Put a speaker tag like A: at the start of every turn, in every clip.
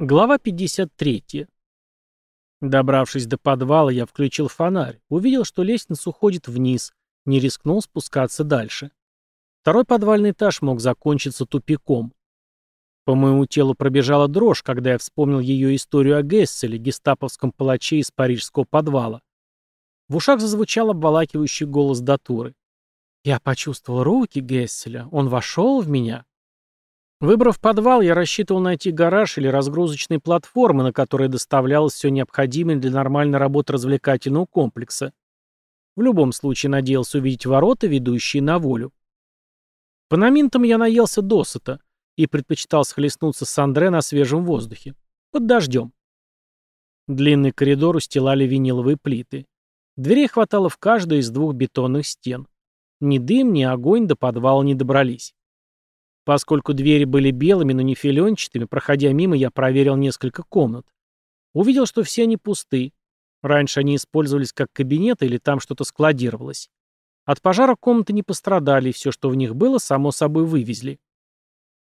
A: Глава 53. Добравшись до подвала, я включил фонарь, увидел, что лестница уходит вниз, не рискнул спускаться дальше. Второй подвальный этаж мог закончиться тупиком. По моему телу пробежала дрожь, когда я вспомнил ее историю о Гесселе, гестаповском палаче из парижского подвала. В ушах зазвучал обволакивающий голос Датуры. Я почувствовал руки Гесселя, он вошел в меня. Выбрав подвал, я рассчитывал найти гараж или разгрузочные платформы, на которые доставлялось все необходимое для нормальной работы развлекательного комплекса. В любом случае надеялся увидеть ворота, ведущие на волю. По наминтам я наелся досыта и предпочитал схлестнуться с Андре на свежем воздухе. Под дождем. Длинный коридор устилали виниловые плиты. Дверей хватало в каждой из двух бетонных стен. Ни дым, ни огонь до подвала не добрались. Поскольку двери были белыми, но не филенчатыми, проходя мимо, я проверил несколько комнат. Увидел, что все они пусты. Раньше они использовались как кабинеты или там что-то складировалось. От пожара комнаты не пострадали, и все, что в них было, само собой вывезли.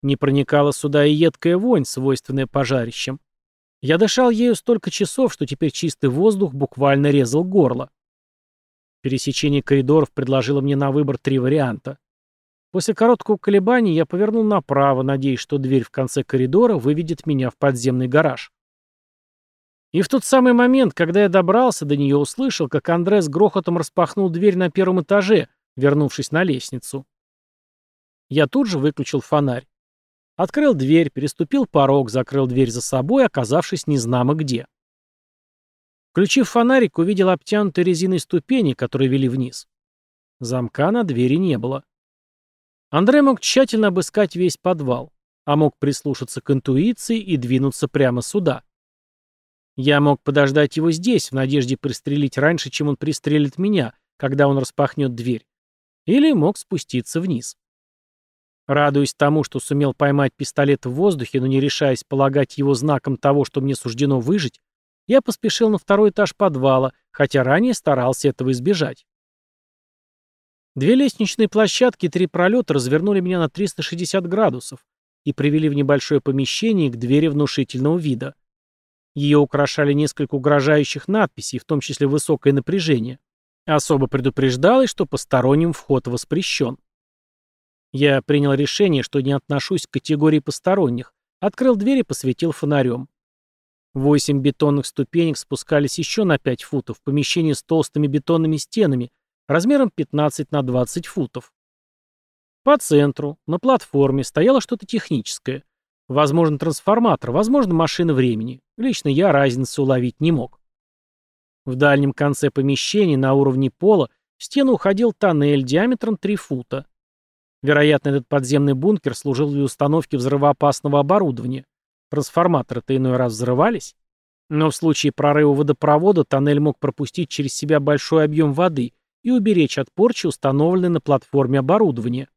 A: Не проникала сюда и едкая вонь, свойственная пожарищам. Я дышал ею столько часов, что теперь чистый воздух буквально резал горло. Пересечение коридоров предложило мне на выбор три варианта. После короткого колебания я повернул направо, надеясь, что дверь в конце коридора выведет меня в подземный гараж. И в тот самый момент, когда я добрался до нее, услышал, как Андре с грохотом распахнул дверь на первом этаже, вернувшись на лестницу. Я тут же выключил фонарь. Открыл дверь, переступил порог, закрыл дверь за собой, оказавшись незнамо где. Включив фонарик, увидел обтянутые резиной ступени, которые вели вниз. Замка на двери не было. Андрей мог тщательно обыскать весь подвал, а мог прислушаться к интуиции и двинуться прямо сюда. Я мог подождать его здесь, в надежде пристрелить раньше, чем он пристрелит меня, когда он распахнет дверь. Или мог спуститься вниз. Радуясь тому, что сумел поймать пистолет в воздухе, но не решаясь полагать его знаком того, что мне суждено выжить, я поспешил на второй этаж подвала, хотя ранее старался этого избежать. Две лестничные площадки и три пролета развернули меня на 360 градусов и привели в небольшое помещение к двери внушительного вида. Ее украшали несколько угрожающих надписей, в том числе высокое напряжение. Особо предупреждалось, что посторонним вход воспрещен. Я принял решение, что не отношусь к категории посторонних, открыл дверь и посветил фонарем. Восемь бетонных ступенек спускались еще на пять футов в помещение с толстыми бетонными стенами, размером 15 на 20 футов. По центру, на платформе, стояло что-то техническое. Возможно, трансформатор, возможно, машина времени. Лично я разницы уловить не мог. В дальнем конце помещения, на уровне пола, в стену уходил тоннель диаметром 3 фута. Вероятно, этот подземный бункер служил для установки взрывоопасного оборудования. Трансформаторы-то иной раз взрывались. Но в случае прорыва водопровода тоннель мог пропустить через себя большой объем воды и уберечь от порчи установленное на платформе оборудование.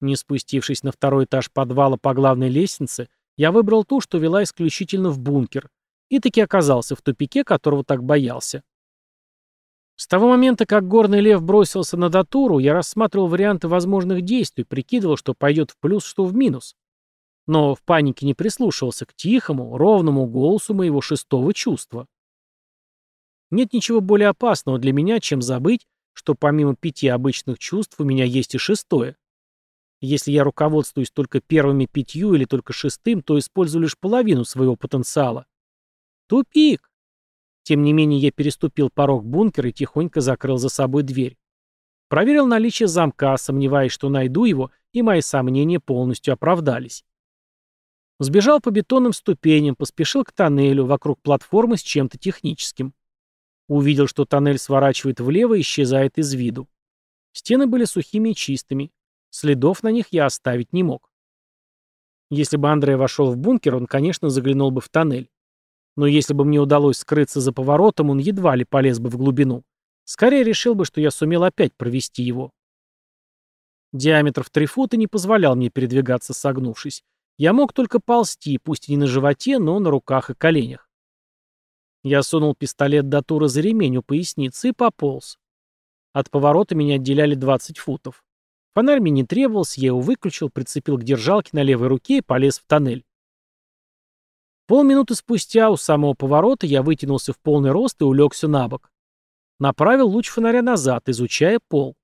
A: Не спустившись на второй этаж подвала по главной лестнице, я выбрал ту, что вела исключительно в бункер, и таки оказался в тупике, которого так боялся. С того момента, как горный лев бросился на датуру, я рассматривал варианты возможных действий, прикидывал, что пойдет в плюс, что в минус. Но в панике не прислушивался к тихому, ровному голосу моего шестого чувства. Нет ничего более опасного для меня, чем забыть, что помимо пяти обычных чувств у меня есть и шестое. Если я руководствуюсь только первыми пятью или только шестым, то использую лишь половину своего потенциала. Тупик. Тем не менее, я переступил порог бункера и тихонько закрыл за собой дверь. Проверил наличие замка, сомневаясь, что найду его, и мои сомнения полностью оправдались. Сбежал по бетонным ступеням, поспешил к тоннелю вокруг платформы с чем-то техническим. Увидел, что тоннель сворачивает влево и исчезает из виду. Стены были сухими и чистыми. Следов на них я оставить не мог. Если бы Андрей вошел в бункер, он, конечно, заглянул бы в тоннель. Но если бы мне удалось скрыться за поворотом, он едва ли полез бы в глубину. Скорее решил бы, что я сумел опять провести его. Диаметр в три фута не позволял мне передвигаться согнувшись. Я мог только ползти, пусть и не на животе, но на руках и коленях. Я сунул пистолет до тура за ремень у поясницы и пополз. От поворота меня отделяли 20 футов. Фонарь мне не требовался, я его выключил, прицепил к держалке на левой руке и полез в тоннель. Полминуты спустя у самого поворота я вытянулся в полный рост и улегся на бок. Направил луч фонаря назад, изучая пол.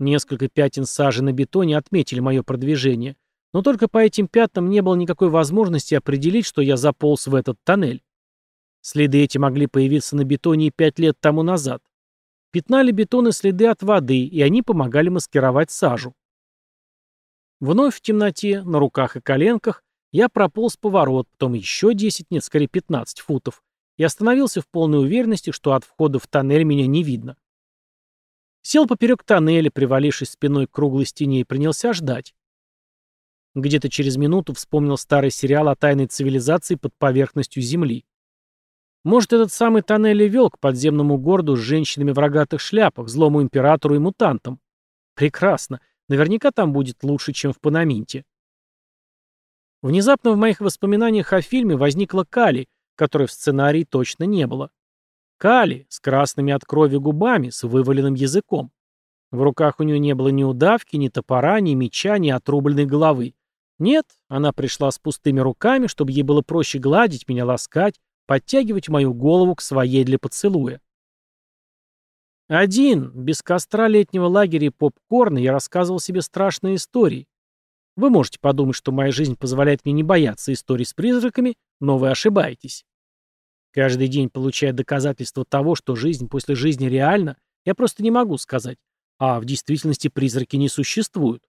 A: Несколько пятен сажи на бетоне отметили мое продвижение, но только по этим пятнам не было никакой возможности определить, что я заполз в этот тоннель. Следы эти могли появиться на бетоне и пять лет тому назад. Пятнали бетоны следы от воды, и они помогали маскировать сажу. Вновь в темноте, на руках и коленках, я прополз поворот, потом еще 10, нет, скорее 15 футов, и остановился в полной уверенности, что от входа в тоннель меня не видно. Сел поперек тоннеля, привалившись спиной к круглой стене, и принялся ждать. Где-то через минуту вспомнил старый сериал о тайной цивилизации под поверхностью Земли. Может, этот самый тоннель и вел к подземному городу с женщинами в рогатых шляпах, злому императору и мутантам. Прекрасно. Наверняка там будет лучше, чем в Панаминте. Внезапно в моих воспоминаниях о фильме возникла Кали, которой в сценарии точно не было. Кали, с красными от крови губами, с вываленным языком. В руках у нее не было ни удавки, ни топора, ни меча, ни отрубленной головы. Нет, она пришла с пустыми руками, чтобы ей было проще гладить меня, ласкать, подтягивать мою голову к своей для поцелуя. Один, без костра летнего лагеря и попкорна, я рассказывал себе страшные истории. Вы можете подумать, что моя жизнь позволяет мне не бояться историй с призраками, но вы ошибаетесь. Каждый день получая доказательства того, что жизнь после жизни реальна, я просто не могу сказать, а в действительности призраки не существуют.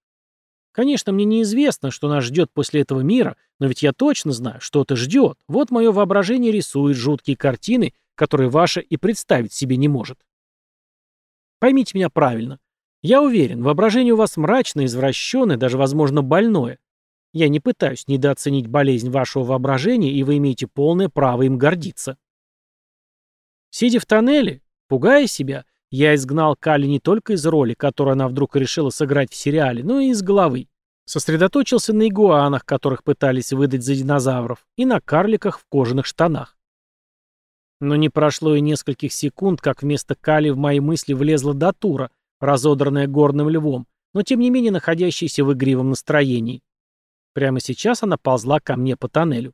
A: Конечно, мне неизвестно, что нас ждет после этого мира, но ведь я точно знаю, что-то ждет. Вот мое воображение рисует жуткие картины, которые ваше и представить себе не может. Поймите меня правильно. Я уверен, воображение у вас мрачное, извращенное, даже, возможно, больное. Я не пытаюсь недооценить болезнь вашего воображения, и вы имеете полное право им гордиться. Сидя в тоннеле, пугая себя, я изгнал Кали не только из роли, которую она вдруг решила сыграть в сериале, но и из головы. Сосредоточился на игуанах, которых пытались выдать за динозавров, и на карликах в кожаных штанах. Но не прошло и нескольких секунд, как вместо Кали в мои мысли влезла Датура, разодранная горным львом, но тем не менее находящаяся в игривом настроении. Прямо сейчас она ползла ко мне по тоннелю.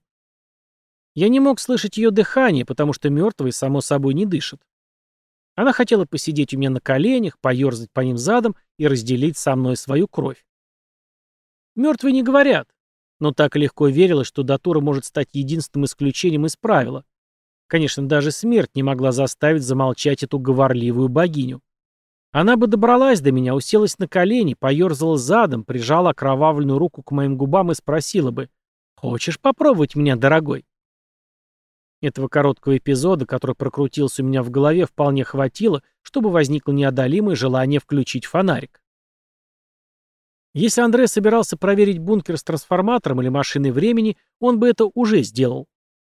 A: Я не мог слышать ее дыхание, потому что мертвые, само собой, не дышат. Она хотела посидеть у меня на коленях, поерзать по ним задом и разделить со мной свою кровь. Мертвые не говорят, но так легко верилось, что Датура может стать единственным исключением из правила. Конечно, даже смерть не могла заставить замолчать эту говорливую богиню. Она бы добралась до меня, уселась на колени, поерзала задом, прижала окровавленную руку к моим губам и спросила бы «Хочешь попробовать меня, дорогой?» Этого короткого эпизода, который прокрутился у меня в голове, вполне хватило, чтобы возникло неодолимое желание включить фонарик. Если Андрей собирался проверить бункер с трансформатором или машиной времени, он бы это уже сделал,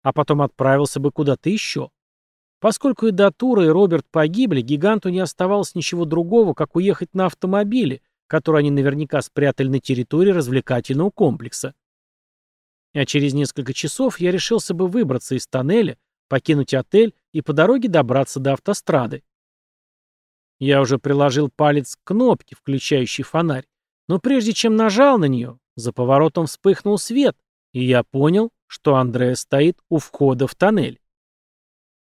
A: а потом отправился бы куда-то еще. Поскольку и Датура, и Роберт погибли, гиганту не оставалось ничего другого, как уехать на автомобиле, который они наверняка спрятали на территории развлекательного комплекса. А через несколько часов я решился бы выбраться из тоннеля, покинуть отель и по дороге добраться до автострады. Я уже приложил палец к кнопке, включающей фонарь, но прежде чем нажал на нее, за поворотом вспыхнул свет, и я понял, что Андрея стоит у входа в тоннель.